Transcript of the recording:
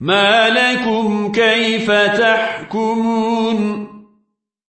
ما لكم كيف تحكمون